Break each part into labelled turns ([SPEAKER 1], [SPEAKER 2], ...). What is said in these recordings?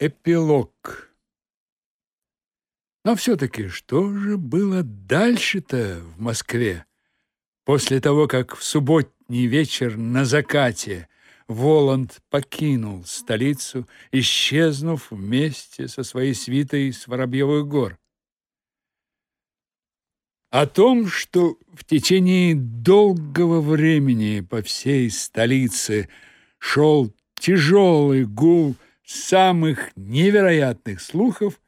[SPEAKER 1] Эпилог. Но все-таки что же было дальше-то в Москве? После того, как в субботний вечер на закате Воланд покинул столицу, исчезнув вместе со своей свитой с Воробьевых гор. О том, что в течение долгого времени по всей столице шел тяжелый гул самых невероятных слухов,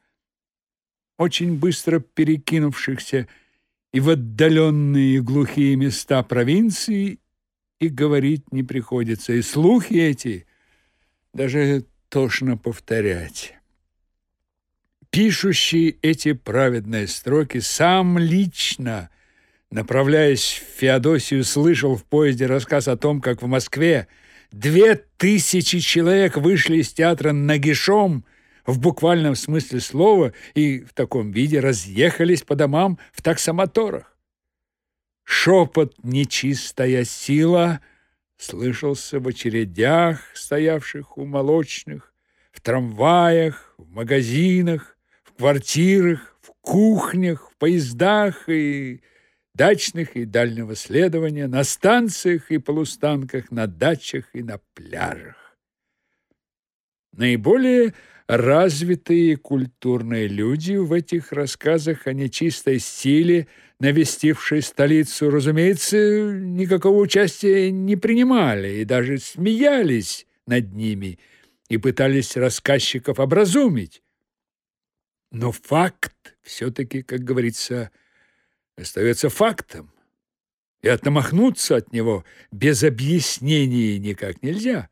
[SPEAKER 1] очень быстро перекинувшихся и в отдаленные глухие места провинции, и говорить не приходится. И слухи эти даже тошно повторять. Пишущий эти праведные строки сам лично, направляясь в Феодосию, слышал в поезде рассказ о том, как в Москве Две тысячи человек вышли из театра нагишом в буквальном смысле слова и в таком виде разъехались по домам в таксомоторах. Шепот «нечистая сила» слышался в очередях, стоявших у молочных, в трамваях, в магазинах, в квартирах, в кухнях, в поездах и дачных и дальнего следования, на станциях и полустанках, на дачах и на пляжах. Наиболее развитые культурные люди в этих рассказах о нечистой силе, навестившей столицу, разумеется, никакого участия не принимали и даже смеялись над ними и пытались рассказчиков образумить. Но факт все-таки, как говорится, остается фактом, и отмахнуться от него без объяснений никак нельзя.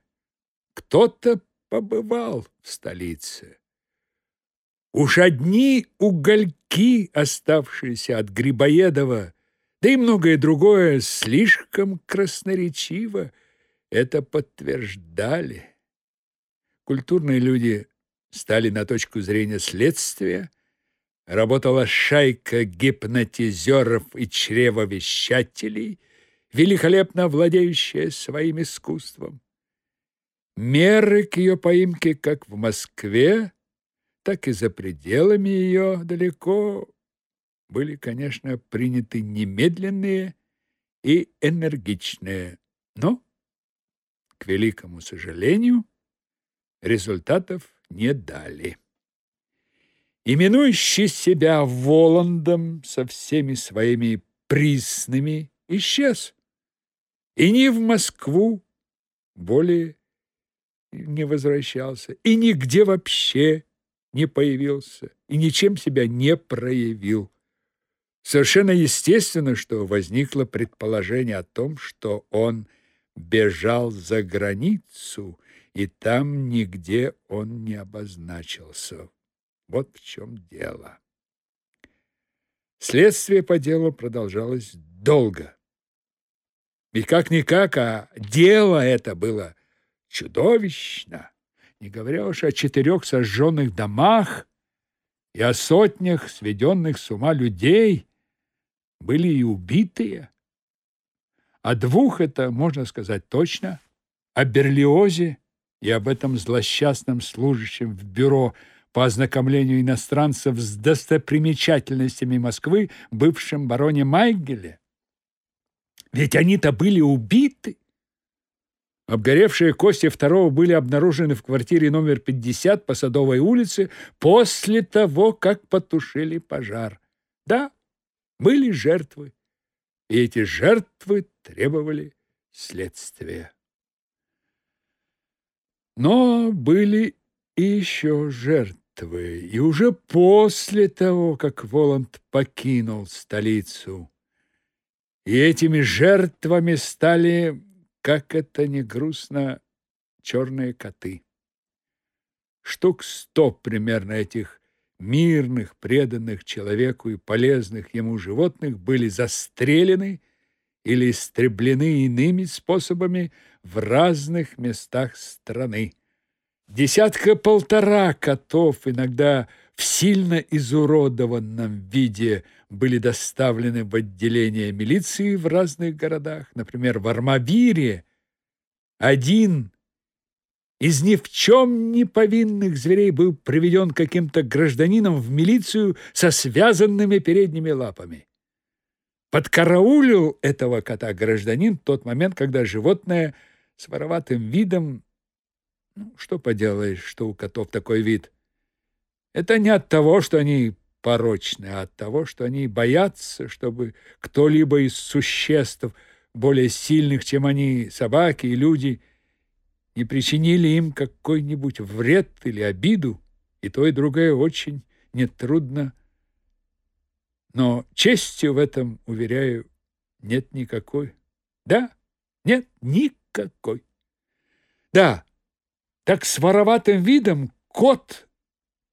[SPEAKER 1] Кто-то побывал в столице. Уж одни угольки, оставшиеся от Грибоедова, да и многое другое слишком красноречиво это подтверждали. Культурные люди стали на точку зрения следствия, работала шайка гипнотизеров и чревовещателей, великолепно владеющая своим искусством. Меры к ее поимке как в Москве, так и за пределами ее далеко были, конечно, приняты немедленные и энергичные, но, к великому сожалению, результатов не дали именующий себя Воландом со всеми своими присными, исчез. И ни в Москву более не возвращался, и нигде вообще не появился, и ничем себя не проявил. Совершенно естественно, что возникло предположение о том, что он бежал за границу, и там нигде он не обозначился. Вот в чем дело. Следствие по делу продолжалось долго. И как-никак, а дело это было чудовищно, не говоря уж о четырех сожженных домах и о сотнях сведенных с ума людей, были и убитые. О двух это можно сказать точно, о Берлиозе и об этом злосчастном служащем в бюро по ознакомлению иностранцев с достопримечательностями Москвы, бывшем бароне Майгеле. Ведь они-то были убиты. Обгоревшие кости второго были обнаружены в квартире номер 50 по Садовой улице после того, как потушили пожар. Да, были жертвы, и эти жертвы требовали следствия. Но были и еще жертвы жертвы, и уже после того, как Воланд покинул столицу. И этими жертвами стали, как это ни грустно, черные коты. Штук сто примерно этих мирных, преданных человеку и полезных ему животных были застрелены или истреблены иными способами в разных местах страны. Десятка-полтора котов, иногда в сильно изуродованном виде, были доставлены в отделение милиции в разных городах. Например, в Армавире один из ни в чем не повинных зверей был приведен каким-то гражданином в милицию со связанными передними лапами. Подкараулил этого кота гражданин в тот момент, когда животное с вороватым видом... Ну, что поделаешь, что у котов такой вид? Это не от того, что они порочны, а от того, что они боятся, чтобы кто-либо из существ, более сильных, чем они, собаки и люди, не причинили им какой-нибудь вред или обиду, и то, и другое очень нетрудно. Но честью в этом, уверяю, нет никакой. Да, нет никакой. Да, так с вороватым видом кот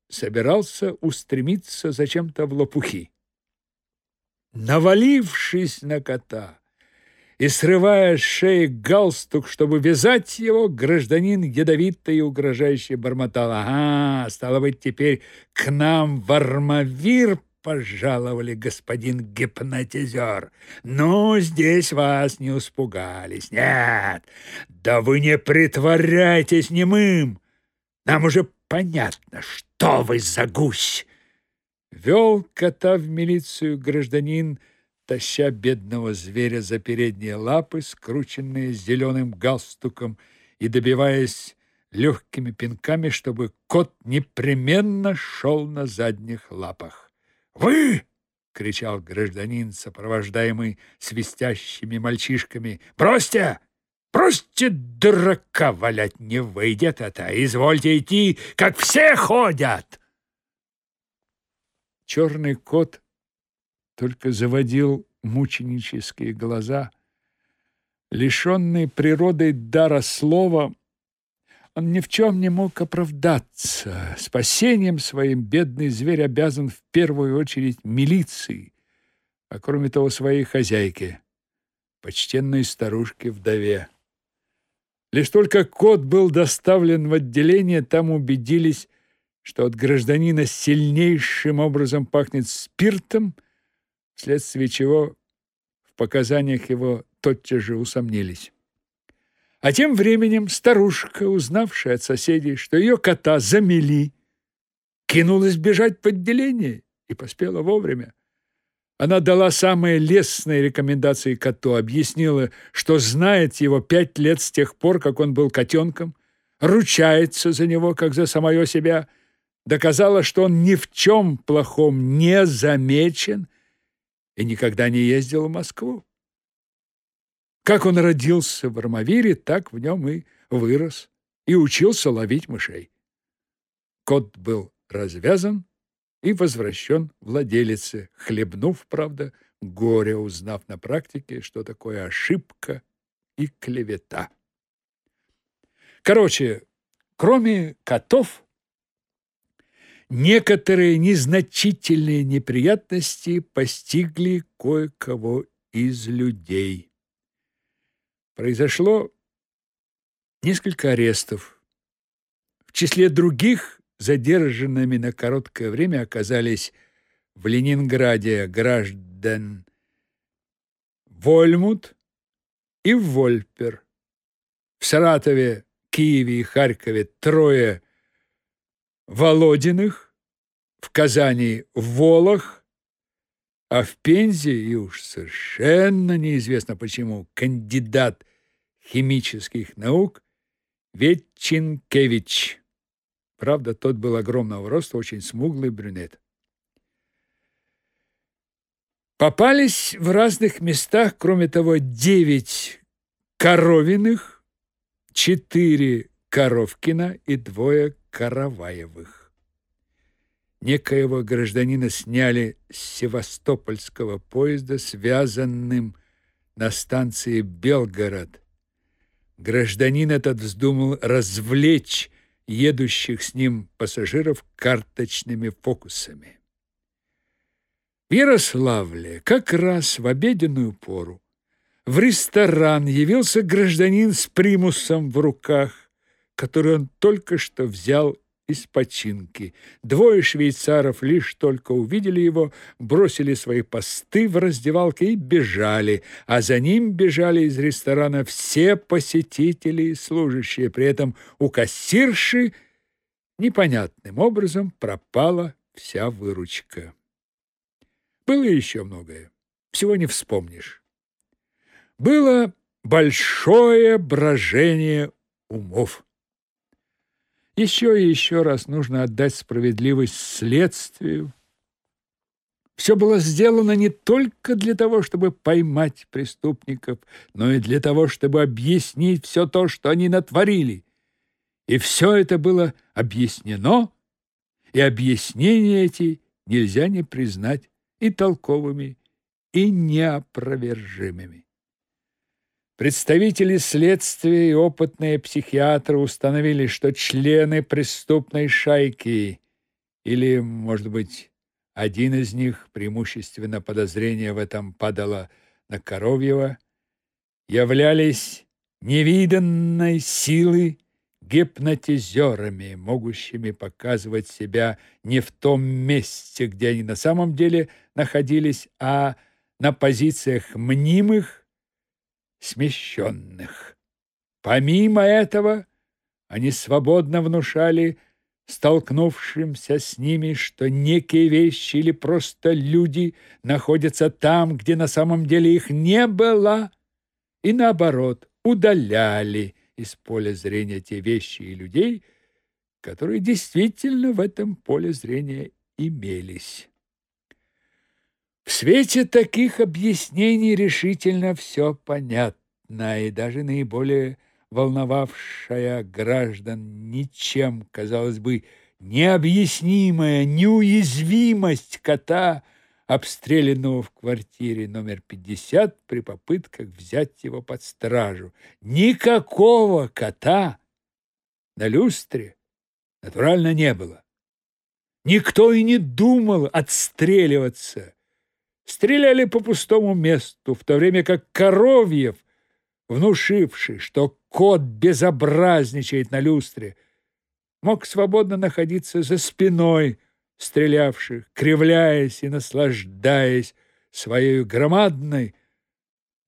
[SPEAKER 1] собирался устремиться зачем-то в лопухи. Навалившись на кота и срывая с шеи галстук, чтобы вязать его, гражданин ядовито и угрожающе бормотал. «Ага, стало быть, теперь к нам в Армавир пожаловали, господин гипнотизер. Ну, здесь вас не испугались. Нет, да вы не притворяйтесь немым. Нам уже понятно, что вы за гусь. Вел кота в милицию гражданин, таща бедного зверя за передние лапы, скрученные зеленым галстуком, и добиваясь легкими пинками, чтобы кот непременно шел на задних лапах. «Вы!» — кричал гражданин, сопровождаемый свистящими мальчишками. «Бросьте! Бросьте дурака валять не выйдет это! Извольте идти, как все ходят!» Черный кот только заводил мученические глаза. Лишенный природой дара слова, он ни в чем не мог оправдаться. Спасением своим бедный зверь обязан в первую очередь милиции, а кроме того своей хозяйке, почтенной старушке-вдове. Лишь только кот был доставлен в отделение, там убедились, что от гражданина сильнейшим образом пахнет спиртом, вследствие чего в показаниях его тотчас же усомнились. А тем временем старушка, узнавшая от соседей, что ее кота замели, кинулась бежать в отделение и поспела вовремя. Она дала самые лестные рекомендации коту, объяснила, что знает его пять лет с тех пор, как он был котенком, ручается за него, как за самое себя, доказала, что он ни в чем плохом не замечен и никогда не ездил в Москву. Как он родился в Армавире, так в нем и вырос, и учился ловить мышей. Кот был развязан, и возвращен владелице, хлебнув, правда, горе, узнав на практике, что такое ошибка и клевета. Короче, кроме котов, некоторые незначительные неприятности постигли кое-кого из людей. Произошло несколько арестов. В числе других задержанными на короткое время оказались в Ленинграде граждан Вольмут и Вольпер. В Саратове, Киеве и Харькове трое Володиных, в Казани Волох, а в Пензе, и уж совершенно неизвестно почему, кандидат химических наук Ветчинкевич. Правда, тот был огромного роста, очень смуглый брюнет. Попались в разных местах, кроме того, девять коровиных, четыре Коровкина и двое Караваевых. Некоего гражданина сняли с севастопольского поезда, связанным на станции Белгород. Гражданин этот вздумал развлечь едущих с ним пассажиров карточными фокусами. В Ярославле как раз в обеденную пору в ресторан явился гражданин с примусом в руках, который он только что взял из починки. Двое швейцаров лишь только увидели его, бросили свои посты в раздевалке и бежали, а за ним бежали из ресторана все посетители и служащие. При этом у кассирши непонятным образом пропала вся выручка. Было еще многое, всего не вспомнишь. Было большое брожение умов. Еще и еще раз нужно отдать справедливость следствию. Все было сделано не только для того, чтобы поймать преступников, но и для того, чтобы объяснить все то, что они натворили. И все это было объяснено, и объяснения эти нельзя не признать и толковыми, и неопровержимыми. Представители следствия и опытные психиатры установили, что члены преступной шайки или, может быть, один из них, преимущественно подозрение в этом падало на Коровьева, являлись невиданной силы гипнотизерами, могущими показывать себя не в том месте, где они на самом деле находились, а на позициях мнимых смещенных. Помимо этого, они свободно внушали столкнувшимся с ними, что некие вещи или просто люди находятся там, где на самом деле их не было, и наоборот, удаляли из поля зрения те вещи и людей, которые действительно в этом поле зрения имелись. В свете таких объяснений решительно все понятно, и даже наиболее волновавшая граждан ничем, казалось бы, необъяснимая неуязвимость кота, обстрелянного в квартире номер 50 при попытках взять его под стражу. Никакого кота на люстре натурально не было. Никто и не думал отстреливаться стреляли по пустому месту, в то время как Коровьев, внушивший, что кот безобразничает на люстре, мог свободно находиться за спиной стрелявших, кривляясь и наслаждаясь своей громадной,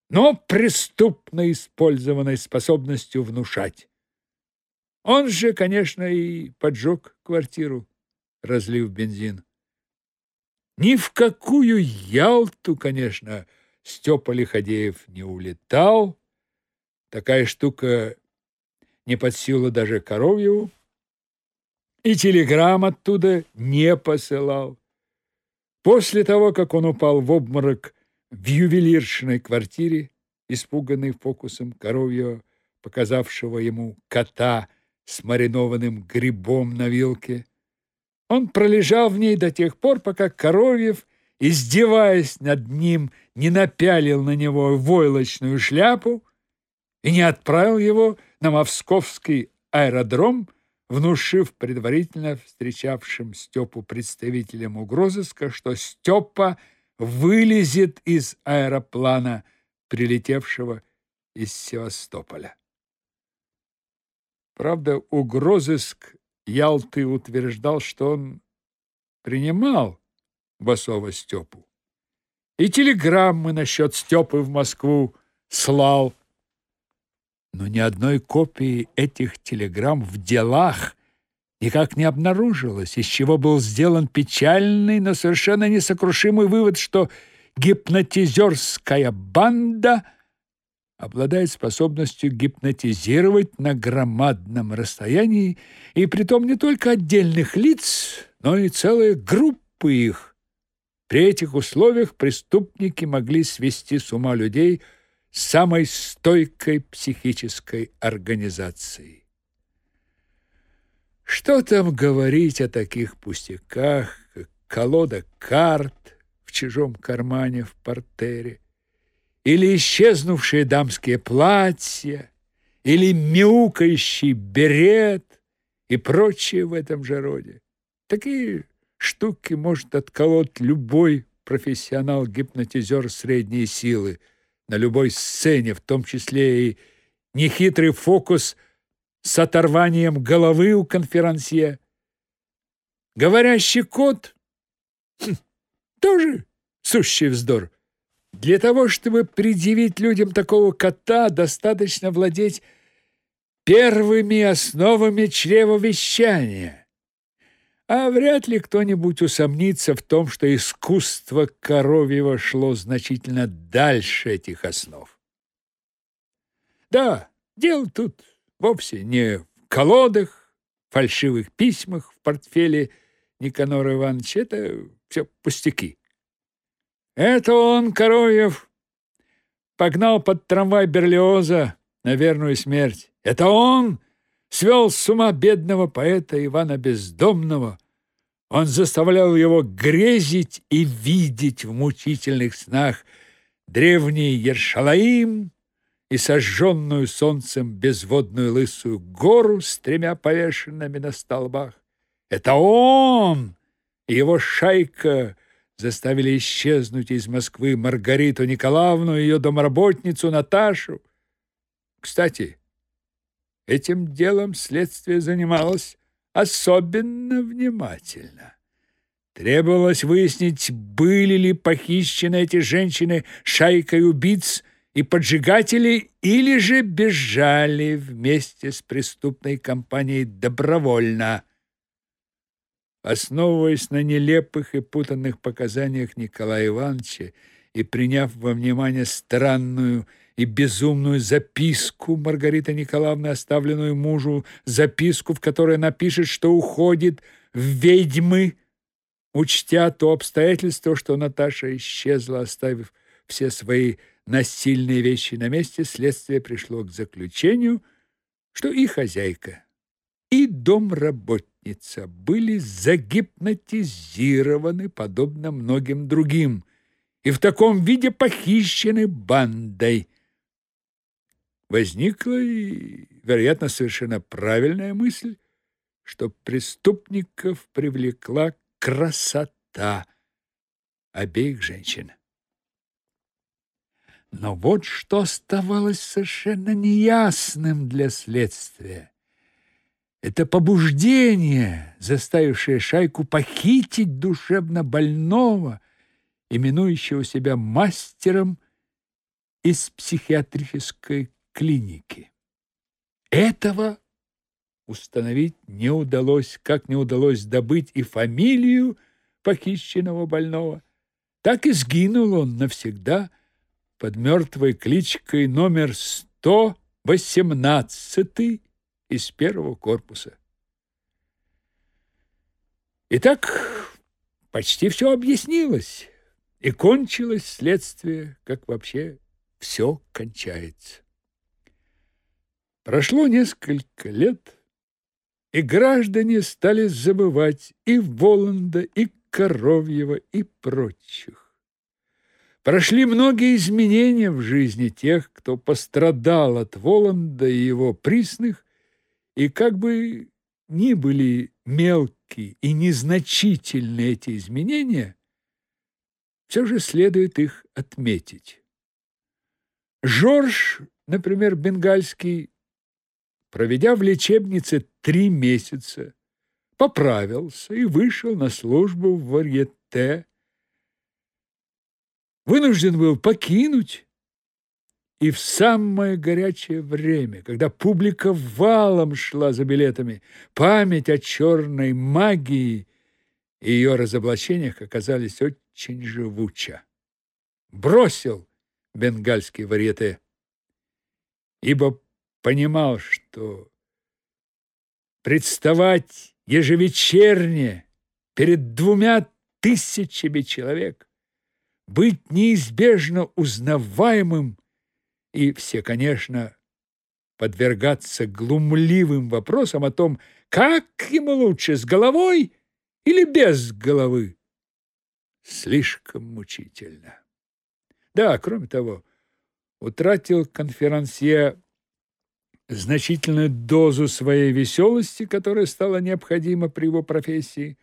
[SPEAKER 1] но преступно использованной способностью внушать. Он же, конечно, и поджег квартиру, разлив бензин. Ни в какую Ялту, конечно, Степа Лиходеев не улетал. Такая штука не под силу даже Коровьеву. И телеграмм оттуда не посылал. После того, как он упал в обморок в ювелиршиной квартире, испуганный фокусом Коровьева, показавшего ему кота с маринованным грибом на вилке, он пролежал в ней до тех пор, пока Коровьев, издеваясь над ним, не напялил на него войлочную шляпу и не отправил его на московский аэродром, внушив предварительно встречавшим Степу представителям угрозыска, что Степа вылезет из аэроплана, прилетевшего из Севастополя. Правда, угрозыск Ялты утверждал, что он принимал Басова Степу. И телеграммы насчет Степы в Москву слал. Но ни одной копии этих телеграмм в делах никак не обнаружилось, из чего был сделан печальный, но совершенно несокрушимый вывод, что гипнотизерская банда – обладает способностью гипнотизировать на громадном расстоянии, и притом не только отдельных лиц, но и целые группы их. При этих условиях преступники могли свести с ума людей с самой стойкой психической организацией. Что там говорить о таких пустяках, как колода карт в чужом кармане в портере, или исчезнувшие дамские платья, или мяукающий берет и прочее в этом же роде. Такие штуки может отколоть любой профессионал-гипнотизер средней силы на любой сцене, в том числе и нехитрый фокус с оторванием головы у конферансье, Говорящий кот хм, тоже сущий вздор. Для того, чтобы предъявить людям такого кота, достаточно владеть первыми основами чревовещания. А вряд ли кто-нибудь усомнится в том, что искусство коровьего шло значительно дальше этих основ. Да, дело тут вовсе не в колодах, фальшивых письмах в портфеле Никанора Ивановича. Это все пустяки. Это он, Коровьев, погнал под трамвай Берлиоза на верную смерть. Это он свел с ума бедного поэта Ивана Бездомного. Он заставлял его грезить и видеть в мучительных снах древний Ершалаим и сожженную солнцем безводную лысую гору с тремя повешенными на столбах. Это он и его шайка заставили исчезнуть из Москвы Маргариту Николаевну и ее домработницу Наташу. Кстати, этим делом следствие занималось особенно внимательно. Требовалось выяснить, были ли похищены эти женщины шайкой убийц и поджигателей или же бежали вместе с преступной компанией добровольно. Основываясь на нелепых и путанных показаниях Николая Ивановича и приняв во внимание странную и безумную записку Маргариты Николаевны, оставленную мужу, записку, в которой напишет, что уходит в ведьмы, учтя то обстоятельство, что Наташа исчезла, оставив все свои насильные вещи на месте, следствие пришло к заключению, что и хозяйка, и домработница работница были загипнотизированы, подобно многим другим, и в таком виде похищены бандой. Возникла и, вероятно, совершенно правильная мысль, что преступников привлекла красота обеих женщин. Но вот что оставалось совершенно неясным для следствия. Это побуждение, заставившее шайку похитить душевно больного, именующего себя мастером из психиатрической клиники. Этого установить не удалось, как не удалось добыть и фамилию похищенного больного. Так и сгинул он навсегда под мертвой кличкой номер 118 из первого корпуса. Итак, почти все объяснилось, и кончилось следствие, как вообще все кончается. Прошло несколько лет, и граждане стали забывать и Воланда, и Коровьева, и прочих. Прошли многие изменения в жизни тех, кто пострадал от Воланда и его присных, и как бы ни были мелкие и незначительные эти изменения, все же следует их отметить. Жорж, например, бенгальский, проведя в лечебнице три месяца, поправился и вышел на службу в варьете. Вынужден был покинуть и в самое горячее время, когда публика валом шла за билетами, память о черной магии и ее разоблачениях оказались очень живуча. Бросил бенгальский варьете, ибо понимал, что представать ежевечерне перед двумя тысячами человек, быть неизбежно узнаваемым и все, конечно, подвергаться глумливым вопросам о том, как ему лучше, с головой или без головы. Слишком мучительно. Да, кроме того, утратил конферансье значительную дозу своей веселости, которая стала необходима при его профессии.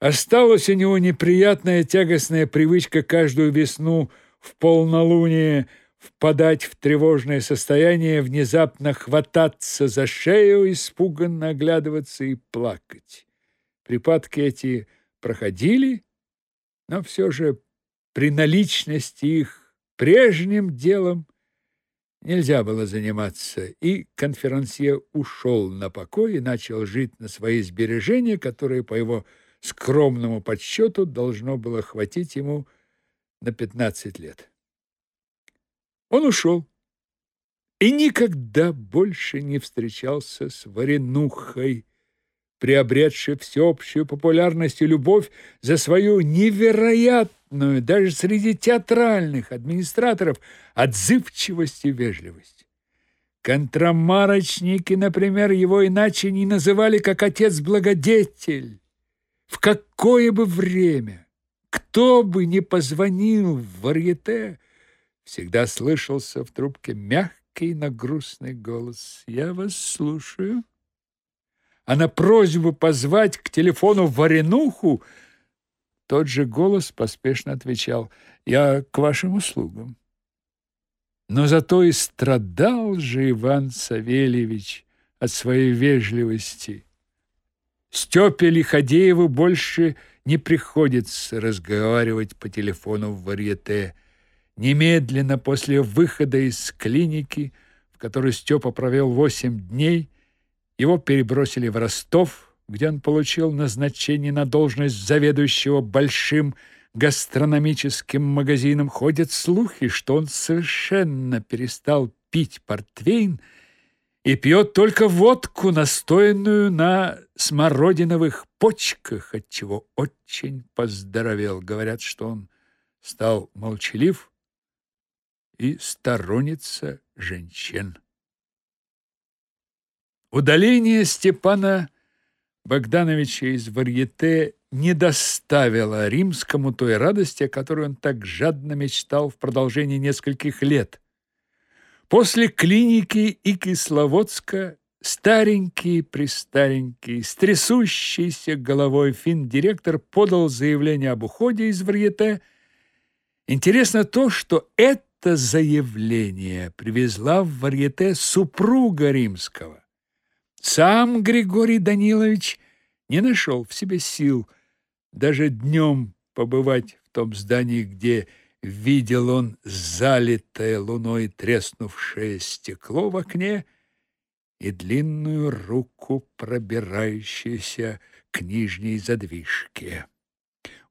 [SPEAKER 1] Осталась у него неприятная тягостная привычка каждую весну в полнолуние впадать в тревожное состояние, внезапно хвататься за шею, испуганно оглядываться и плакать. Припадки эти проходили, но все же при наличности их прежним делом нельзя было заниматься, и конферансье ушел на покой и начал жить на свои сбережения, которые, по его скромному подсчету, должно было хватить ему на 15 лет. Он ушел и никогда больше не встречался с Варенухой, приобретшей всеобщую популярность и любовь за свою невероятную, даже среди театральных администраторов, отзывчивость и вежливость. Контрамарочники, например, его иначе не называли, как отец-благодетель. В какое бы время, кто бы ни позвонил в варьете, всегда слышался в трубке мягкий, но грустный голос. «Я вас слушаю». А на просьбу позвать к телефону Варенуху тот же голос поспешно отвечал «Я к вашим услугам». Но зато и страдал же Иван Савельевич от своей вежливости. Степе Лиходееву больше не приходится разговаривать по телефону в варьете. Немедленно после выхода из клиники, в которой Степа провел восемь дней, его перебросили в Ростов, где он получил назначение на должность заведующего большим гастрономическим магазином. Ходят слухи, что он совершенно перестал пить портвейн и пьет только водку, настоянную на смородиновых почках, от чего очень поздоровел. Говорят, что он стал молчалив, и сторонница женщин. Удаление Степана Богдановича из варьете не доставило римскому той радости, о которой он так жадно мечтал в продолжении нескольких лет. После клиники и Кисловодска старенький-престаренький, с трясущейся головой финдиректор подал заявление об уходе из варьете. Интересно то, что это это заявление привезла в варьете супруга римского. Сам Григорий Данилович не нашел в себе сил даже днем побывать в том здании, где видел он залитое луной треснувшее стекло в окне и длинную руку, пробирающуюся к нижней задвижке.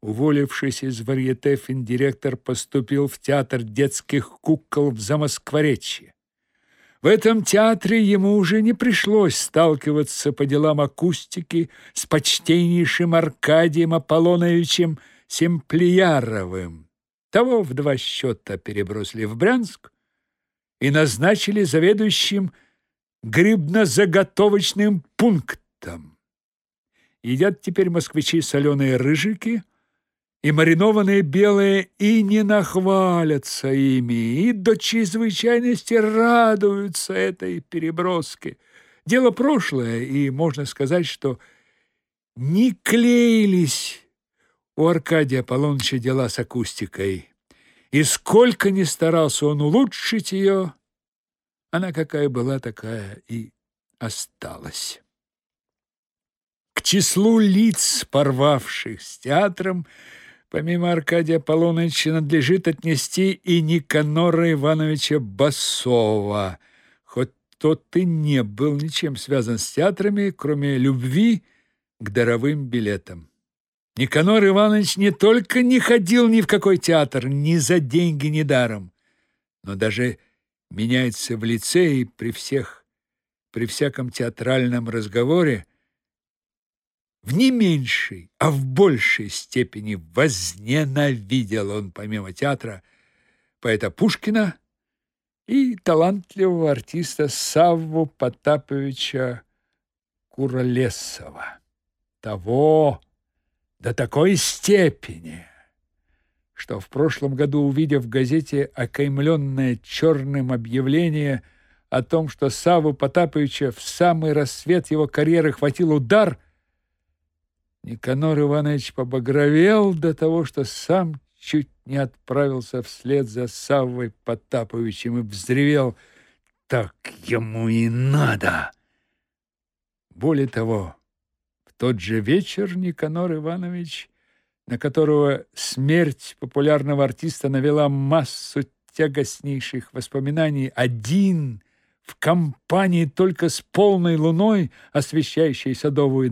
[SPEAKER 1] Уволившись из варьете, директор поступил в театр детских кукол в Замоскворечье. В этом театре ему уже не пришлось сталкиваться по делам акустики с почтеннейшим Аркадием Аполлоновичем Семплияровым. Того в два счета перебросили в Брянск и назначили заведующим грибно-заготовочным пунктом. Едят теперь москвичи соленые рыжики, и маринованные белые и не нахвалятся ими, и до чрезвычайности радуются этой переброске. Дело прошлое, и можно сказать, что не клеились у Аркадия Аполлоныча дела с акустикой. И сколько ни старался он улучшить ее, она какая была, такая и осталась. К числу лиц, порвавших с театром, Помимо Аркадия Аполлоновича надлежит отнести и Никанора Ивановича Басова, хоть тот и не был ничем связан с театрами, кроме любви к даровым билетам. Никанор Иванович не только не ходил ни в какой театр, ни за деньги, ни даром, но даже меняется в лице и при всех, при всяком театральном разговоре в не меньшей, а в большей степени возненавидел он, помимо театра, поэта Пушкина и талантливого артиста Савву Потаповича Куролесова. Того до такой степени, что в прошлом году, увидев в газете окаймленное черным объявление о том, что Савву Потаповича в самый рассвет его карьеры хватил удар – Никанор Иванович побагровел до того, что сам чуть не отправился вслед за Саввой Потаповичем и взревел «Так ему и надо!». Более того, в тот же вечер Никанор Иванович, на которого смерть популярного артиста навела массу тягостнейших воспоминаний, один в компании только с полной луной, освещающей садовую,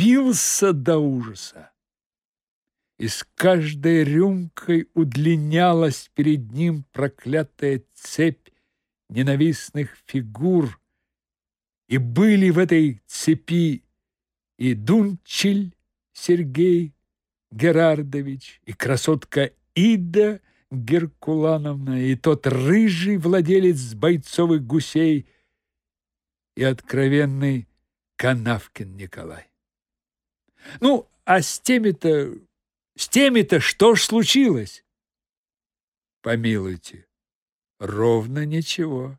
[SPEAKER 1] напился до ужаса. И с каждой рюмкой удлинялась перед ним проклятая цепь ненавистных фигур, и были в этой цепи и Дунчель Сергей Герардович, и красотка Ида Геркулановна, и тот рыжий владелец бойцовых гусей, и откровенный Канавкин Николай. Ну, а с теми-то, с теми-то что ж случилось? Помилуйте, ровно ничего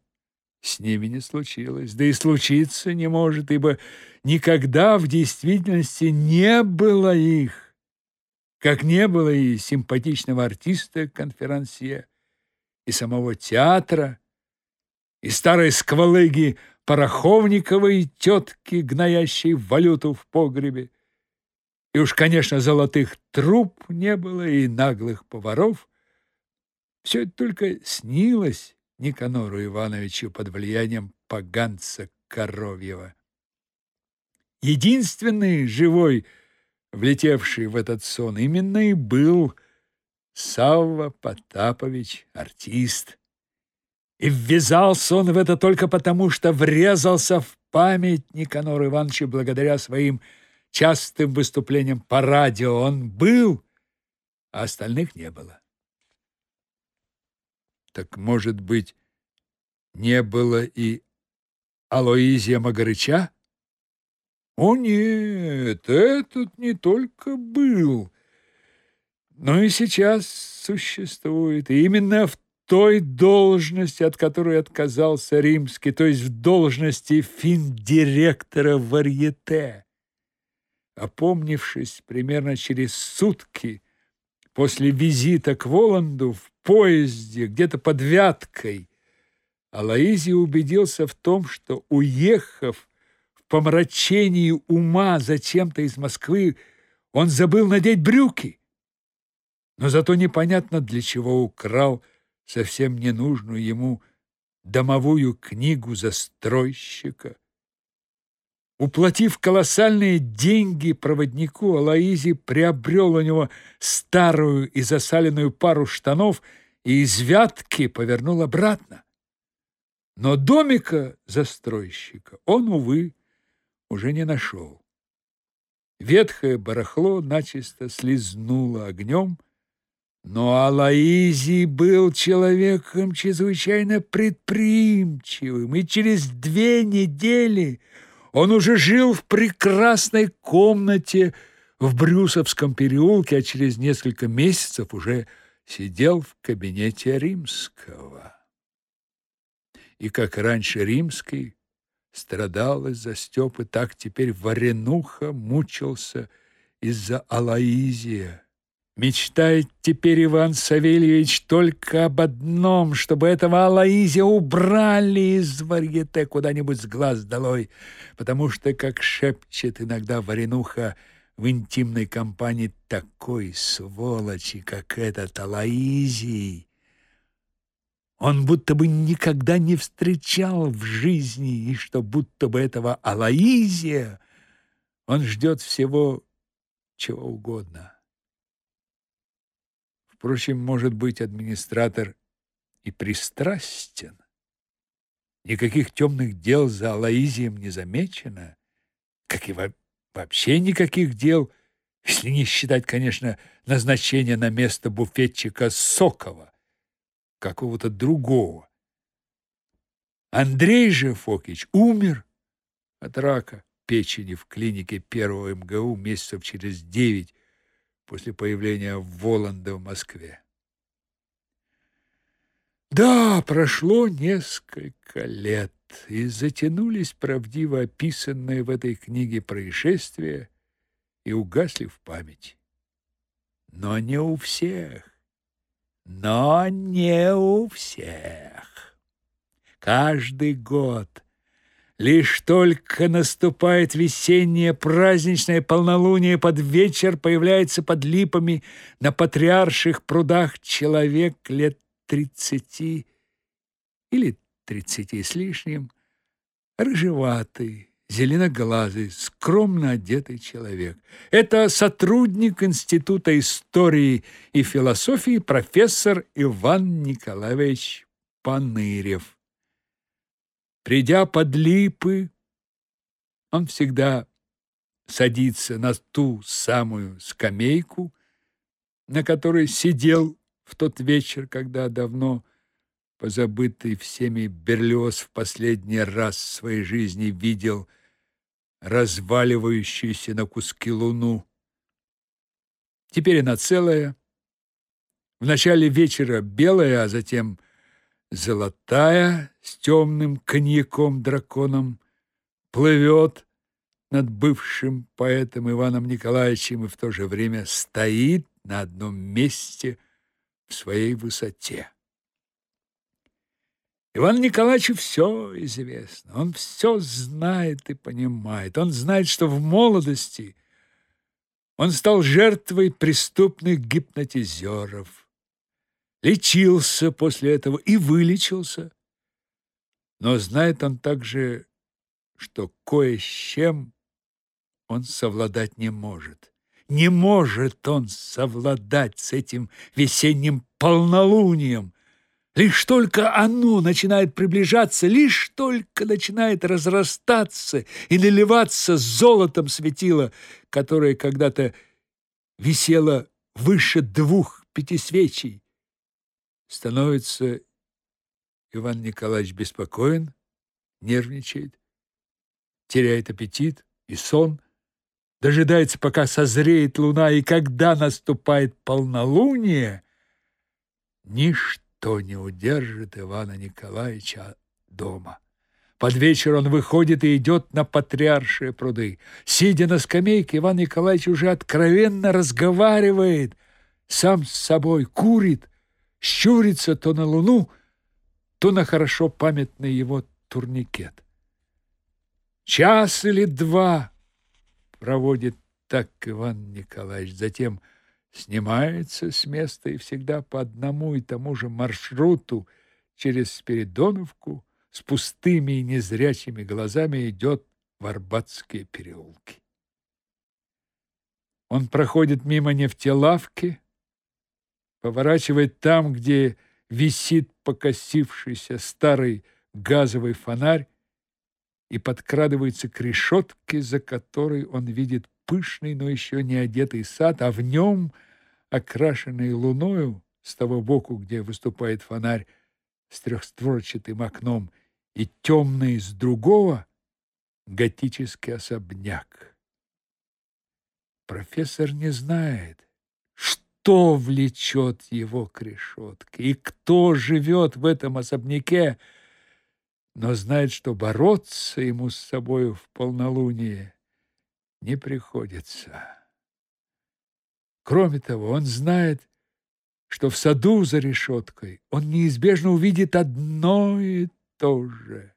[SPEAKER 1] с ними не случилось, да и случиться не может, ибо никогда в действительности не было их, как не было и симпатичного артиста-конферансье, и самого театра, и старой сквалыги Пороховниковой тетки, гноящей валюту в погребе. И уж, конечно, золотых труб не было и наглых поваров. Все это только снилось Никанору Ивановичу под влиянием поганца Коровьева. Единственный живой, влетевший в этот сон, именно и был Савва Потапович, артист. И ввязался он в это только потому, что врезался в память Никанору Ивановичу благодаря своим частым выступлениям по радио. Он был, а остальных не было. Так, может быть, не было и Алоизия Магарыча? О нет, этот не только был, но и сейчас существует. И именно в той должности, от которой отказался Римский, то есть в должности финдиректора варьете. Опомнившись примерно через сутки, После визита к Воланду в поезде, где-то под Вяткой, Алаизий убедился в том, что, уехав в помрачении ума зачем-то из Москвы, он забыл надеть брюки. Но зато непонятно, для чего украл совсем ненужную ему домовую книгу застройщика. Уплатив колоссальные деньги проводнику, Алаизи приобрел у него старую и засаленную пару штанов и из вятки повернул обратно. Но домика застройщика он, увы, уже не нашел. Ветхое барахло начисто слезнуло огнем, но Алаизий был человеком чрезвычайно предприимчивым, и через две недели – он уже жил в прекрасной комнате в Брюсовском переулке, а через несколько месяцев уже сидел в кабинете Римского. И как раньше Римский страдал из-за Степы, так теперь Варенуха мучился из-за Алаизия. Мечтает теперь Иван Савельевич только об одном, чтобы этого Алаизия убрали из варьете куда-нибудь с глаз долой, потому что, как шепчет иногда Варенуха в интимной компании такой сволочи, как этот Алаизий, он будто бы никогда не встречал в жизни, и что будто бы этого Алаизия он ждет всего чего угодно. Впрочем, может быть, администратор и пристрастен. Никаких темных дел за Алаизием не замечено, как и вообще никаких дел, если не считать, конечно, назначения на место буфетчика Сокова, какого-то другого. Андрей же Фокич умер от рака печени в клинике первого МГУ месяцев через девять после появления Воланда в Москве. Да, прошло несколько лет, и затянулись правдиво описанные в этой книге происшествия и угасли в памяти. Но не у всех. Но не у всех. Каждый год Лишь только наступает весеннее праздничное полнолуние, под вечер появляется под липами на патриарших прудах человек лет тридцати или тридцати с лишним, рыжеватый, зеленоглазый, скромно одетый человек. Это сотрудник Института истории и философии профессор Иван Николаевич Панырев. Придя под липы, он всегда садится на ту самую скамейку, на которой сидел в тот вечер, когда давно позабытый всеми Берлиоз в последний раз в своей жизни видел разваливающуюся на куски луну. Теперь она целая. В начале вечера белая, а затем золотая с темным коньяком-драконом плывет над бывшим поэтом Иваном Николаевичем и в то же время стоит на одном месте в своей высоте. Иван Николаевичу все известно, он все знает и понимает. Он знает, что в молодости он стал жертвой преступных гипнотизеров, лечился после этого и вылечился. Но знает он также, что кое с чем он совладать не может. Не может он совладать с этим весенним полнолунием. Лишь только оно начинает приближаться, лишь только начинает разрастаться и наливаться золотом светило, которое когда-то висело выше двух пятисвечий, Становится Иван Николаевич беспокоен, нервничает, теряет аппетит и сон, дожидается, пока созреет луна, и когда наступает полнолуние, ничто не удержит Ивана Николаевича дома. Под вечер он выходит и идет на патриаршие пруды. Сидя на скамейке, Иван Николаевич уже откровенно разговаривает сам с собой, курит, щурится то на луну, то на хорошо памятный его турникет. Час или два проводит так Иван Николаевич, затем снимается с места и всегда по одному и тому же маршруту через Спиридоновку с пустыми и незрячими глазами идет в Арбатские переулки. Он проходит мимо нефтелавки, поворачивает там, где висит покосившийся старый газовый фонарь и подкрадывается к решетке, за которой он видит пышный, но еще не одетый сад, а в нем, окрашенный луною, с того боку, где выступает фонарь с трехстворчатым окном, и темный с другого готический особняк. Профессор не знает, кто влечет его к решетке и кто живет в этом особняке, но знает, что бороться ему с собою в полнолуние не приходится. Кроме того, он знает, что в саду за решеткой он неизбежно увидит одно и то же.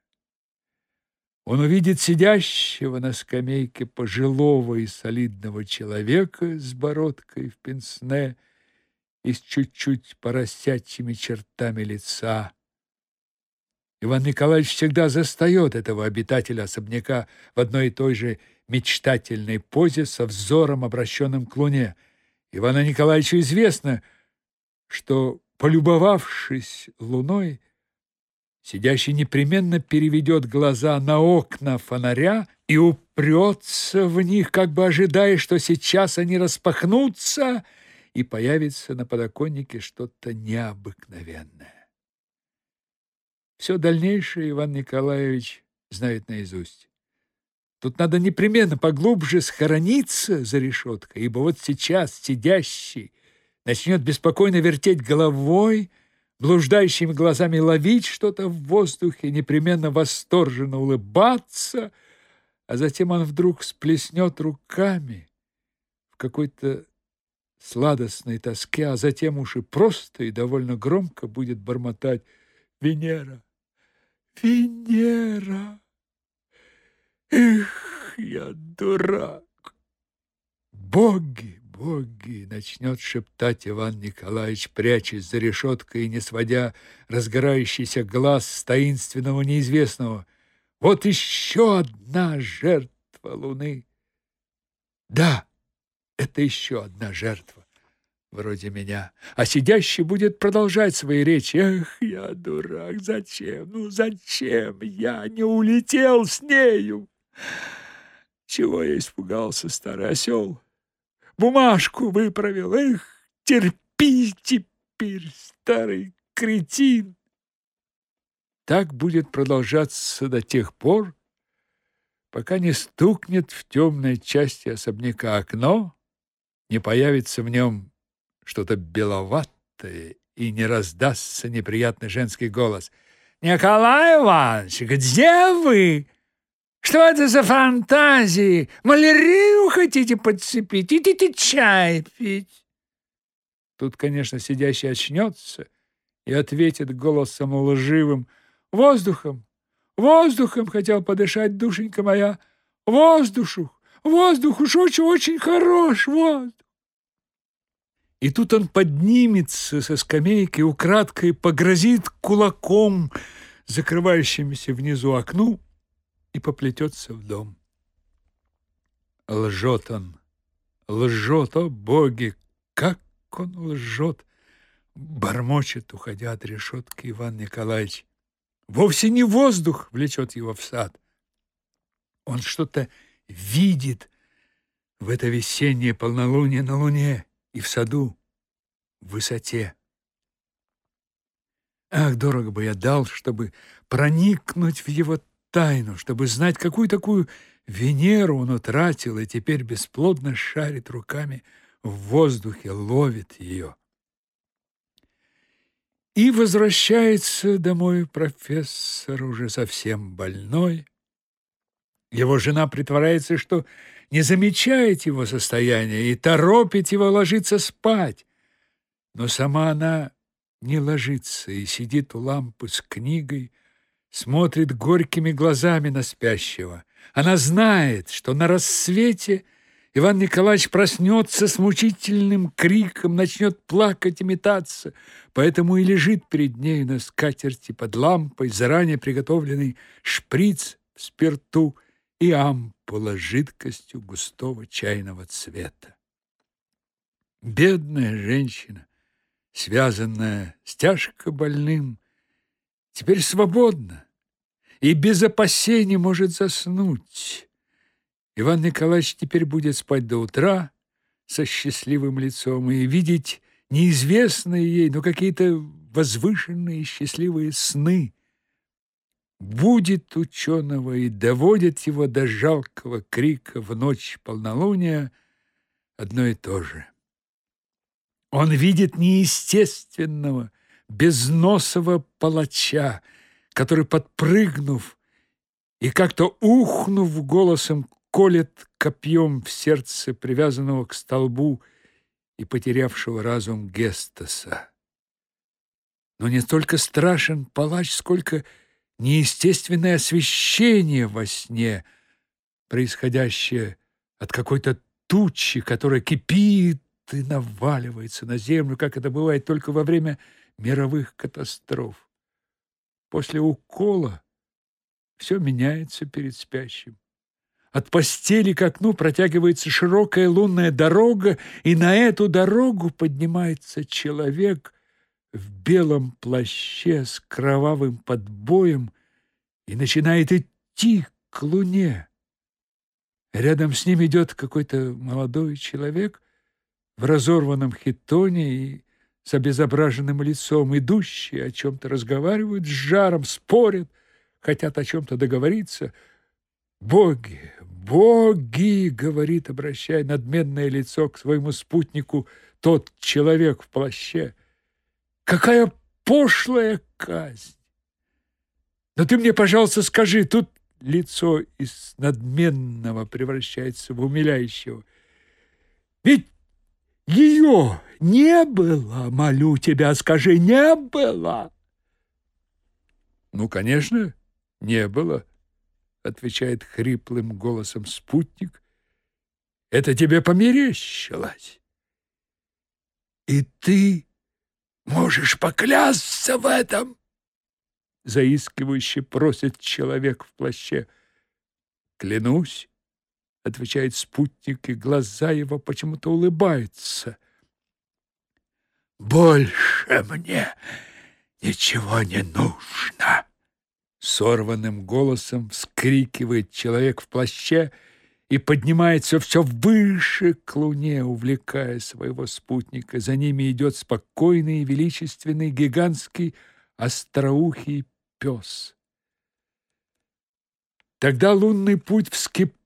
[SPEAKER 1] Он увидит сидящего на скамейке пожилого и солидного человека с бородкой в пенсне и с чуть-чуть поросячьими чертами лица. Иван Николаевич всегда застает этого обитателя особняка в одной и той же мечтательной позе со взором, обращенным к луне. Ивану Николаевичу известно, что, полюбовавшись луной, Сидящий непременно переведет глаза на окна фонаря и упрется в них, как бы ожидая, что сейчас они распахнутся, и появится на подоконнике что-то необыкновенное. Все дальнейшее Иван Николаевич знает наизусть. Тут надо непременно поглубже схорониться за решеткой, ибо вот сейчас сидящий начнет беспокойно вертеть головой, блуждающими глазами ловить что-то в воздухе, непременно восторженно улыбаться, а затем он вдруг сплеснет руками в какой-то сладостной тоске, а затем уж и просто и довольно громко будет бормотать «Венера! Венера! Эх, я дурак! Боги, боги!» — начнет шептать Иван Николаевич, прячась за решеткой и не сводя разгорающийся глаз с таинственного неизвестного. «Вот еще одна жертва Луны!» «Да, это еще одна жертва!» вроде меня, а сидящий будет продолжать свои речи. Эх, я дурак, зачем? Ну зачем я не улетел с нею? Чего я испугался, старый осел? Бумажку выправил. Эх, терпи теперь, старый кретин. Так будет продолжаться до тех пор, пока не стукнет в темной части особняка окно, не появится в нем что-то беловатое, и не раздастся неприятный женский голос. «Николай Иванович, где вы? Что это за фантазии? Малярию хотите подцепить? Идите чай пить!» Тут, конечно, сидящий очнется и ответит голосом лживым. «Воздухом! Воздухом хотел подышать, душенька моя! Воздушу! Воздух уж очень-очень хорош! Воздух!» И тут он поднимется со скамейки, украдкой погрозит кулаком закрывающимся внизу окну и поплетется в дом. Лжет он, лжет, о боги, как он лжет! Бормочет, уходя от решетки Иван Николаевич. Вовсе не воздух влечет его в сад. Он что-то видит в это весеннее полнолуние на луне и в саду, в высоте. Ах, дорого бы я дал, чтобы проникнуть в его тайну, чтобы знать, какую такую Венеру он утратил и теперь бесплодно шарит руками в воздухе, ловит ее. И возвращается домой профессор, уже совсем больной. Его жена притворяется, что не замечает его состояния и торопит его ложиться спать. Но сама она не ложится и сидит у лампы с книгой, смотрит горькими глазами на спящего. Она знает, что на рассвете Иван Николаевич проснется с мучительным криком, начнет плакать и метаться, поэтому и лежит перед ней на скатерти под лампой заранее приготовленный шприц в спирту и ампула жидкостью густого чайного цвета. Бедная женщина, связанная с тяжко больным, теперь свободна и без опасений может заснуть. Иван Николаевич теперь будет спать до утра со счастливым лицом и видеть неизвестные ей, но какие-то возвышенные счастливые сны – будет ученого и доводит его до жалкого крика в ночь полнолуния одно и то же. Он видит неестественного, безносого палача, который, подпрыгнув и как-то ухнув голосом, колет копьем в сердце привязанного к столбу и потерявшего разум Гестаса. Но не столько страшен палач, сколько неестественное освещение во сне, происходящее от какой-то тучи, которая кипит и наваливается на землю, как это бывает только во время мировых катастроф. После укола все меняется перед спящим. От постели к окну протягивается широкая лунная дорога, и на эту дорогу поднимается человек в белом плаще с кровавым подбоем и начинает идти к луне. Рядом с ним идет какой-то молодой человек в разорванном хитоне и с обезображенным лицом, идущие о чем-то разговаривают, с жаром спорят, хотят о чем-то договориться. «Боги, боги!» — говорит, обращая надменное лицо к своему спутнику, тот человек в плаще — Какая пошлая казнь! Но ты мне, пожалуйста, скажи, тут лицо из надменного превращается в умиляющего. Ведь ее не было, молю тебя, скажи, не было. Ну, конечно, не было, отвечает хриплым голосом спутник. Это тебе померещилось. И ты можешь поклясться в этом? Заискивающе просит человек в плаще. Клянусь, отвечает спутник, и глаза его почему-то улыбаются. Больше мне ничего не нужно. Сорванным голосом вскрикивает человек в плаще и поднимается все выше к луне, увлекая своего спутника. За ними идет спокойный и величественный гигантский остроухий пес. Тогда лунный путь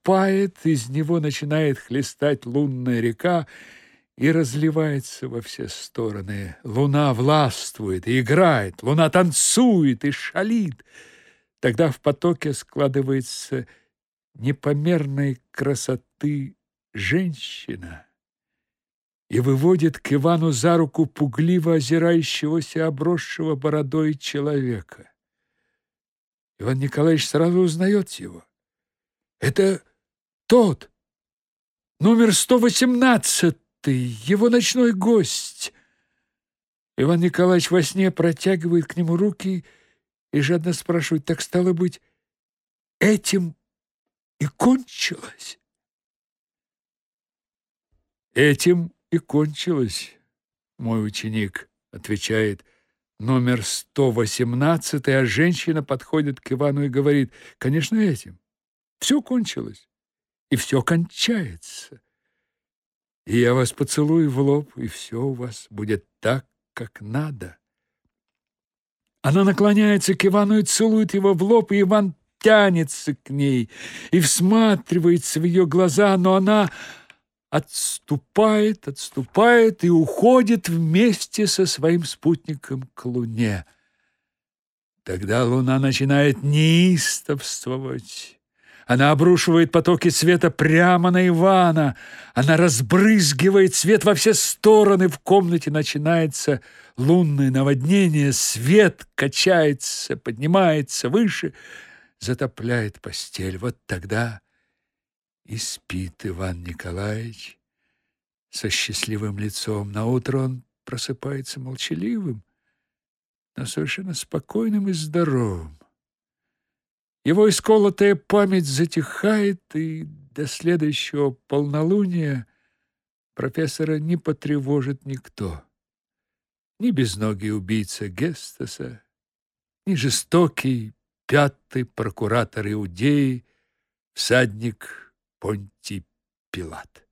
[SPEAKER 1] вскипает, из него начинает хлестать лунная река и разливается во все стороны. Луна властвует и играет, луна танцует и шалит. Тогда в потоке складывается непомерной красоты женщина и выводит к Ивану за руку пугливо озирающегося обросшего бородой человека. Иван Николаевич сразу узнает его. Это тот, номер 118, его ночной гость. Иван Николаевич во сне протягивает к нему руки и жадно спрашивает, так стало быть, этим и кончилось? Этим и кончилось, мой ученик, отвечает номер 118, а женщина подходит к Ивану и говорит, конечно, этим. Все кончилось, и все кончается. И я вас поцелую в лоб, и все у вас будет так, как надо. Она наклоняется к Ивану и целует его в лоб, и Иван тянется к ней и всматривается в ее глаза, но она отступает, отступает и уходит вместе со своим спутником к луне. Тогда луна начинает неистовствовать. Она обрушивает потоки света прямо на Ивана. Она разбрызгивает свет во все стороны. В комнате начинается лунное наводнение. Свет качается, поднимается выше, затопляет постель. Вот тогда и спит Иван Николаевич со счастливым лицом. На утро он просыпается молчаливым, но совершенно спокойным и здоровым. Его исколотая память затихает, и до следующего полнолуния профессора не потревожит никто. Ни безногий убийца Гестаса, ни жестокий пятый прокуратор Иудеи, всадник Понтий Пилат.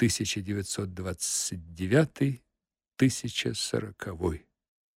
[SPEAKER 1] 1929-1040